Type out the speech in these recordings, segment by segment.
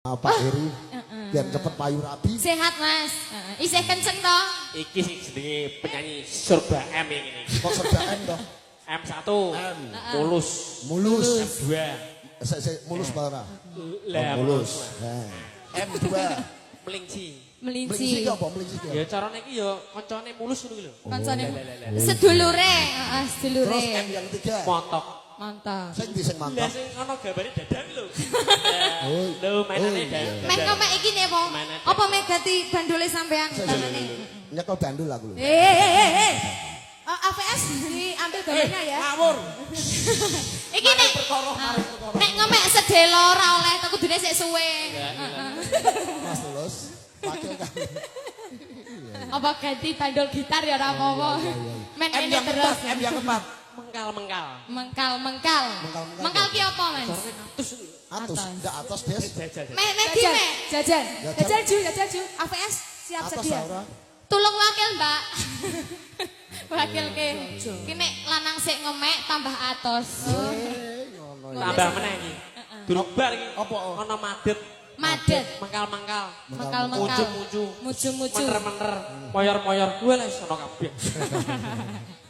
Pak Eri. Biar cepet payu rabi. Sehat, Mas. Heeh. Isih kenceng toh? Iki sing jenenge penyanyi Surba M ini. Kok serba M toh? M1. M. Mulus. Mulus. M2. Sik sik mulus bara. Lah mulus. Nah. M2. Melingci. Melinci Melinci. ki apa melinci? Ya carane iki ya kancane mulus ngono iki lho. Kancane lah. sedulure, heeh, sedulure. Terus M yang ketiga. Motok. Mantap. Sing di sing Lah mantap. sing ana gambare dadang lho. Oh. Lho mainane Oh, iya. dadang. Mek ngomek iki nih, Po. Mana ada? Apa mek ganti bandole sampean tangane? Nyekel bandul aku lho. Eh, eh, eh, eh. Oh, AVS diambil gambarnya ya. Ngawur. Iki nek Ah, nek ngomek sedelo ora oleh tuku dene sik suwe. Mas kami. Apa ganti bandol gitar ya ora apa-apa. Men M ini yang terus. M yang keempat. Mengkal-mengkal. Mengkal, mengkal. Mengkal-mengkal. Mengkal ki apa, Mas? Atus, Atas. ndak atas des. Jajal. Mek mek di Jajan, mek. jajan, Jajan. jajan ju, jajan ju. AVS siap sedia. ora. Tulung wakil, Mbak. wakil ke. Ki nek lanang sik ngemek tambah atos. Eh. Tambah meneh iki. Durung bar iki. Apa? Ana madet. Madet. Mengkal-mengkal. Mengkal, mengkal. Muju-muju. Muju-muju. Mener-mener. Moyor-moyor. Kuwi lah iso ana kabeh.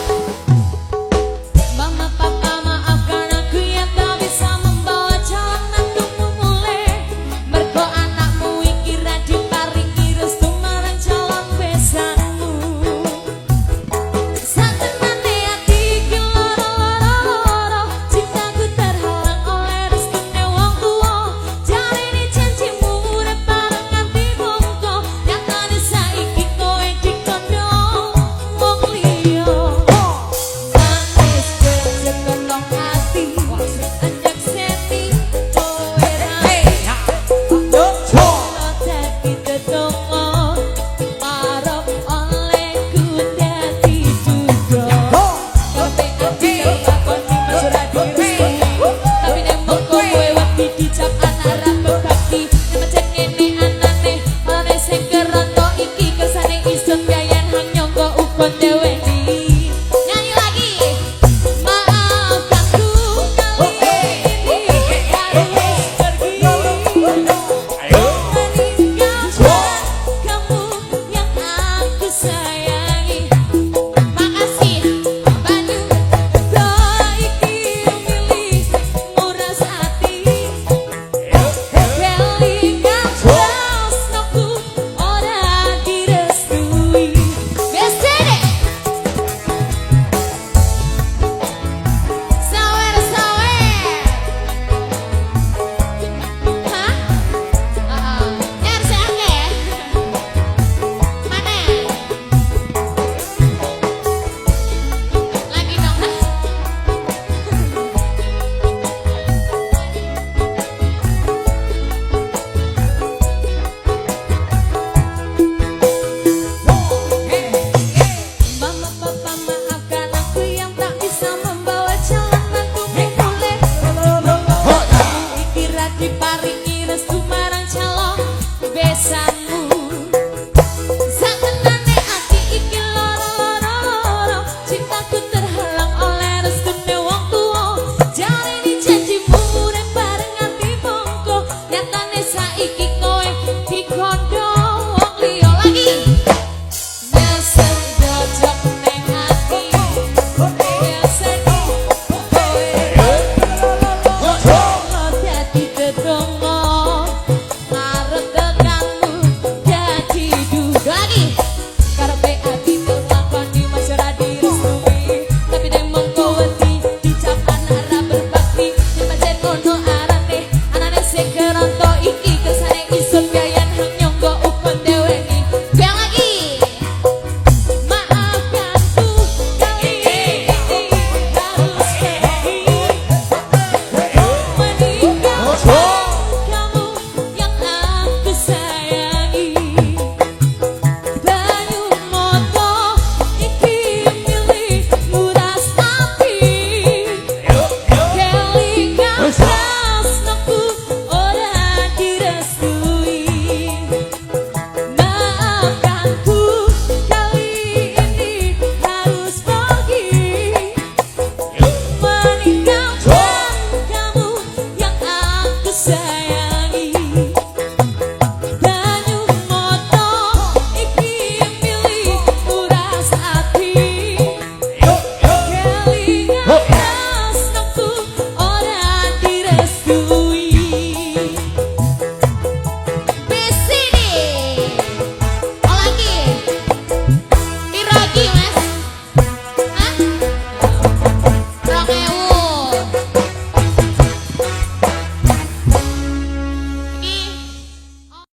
sad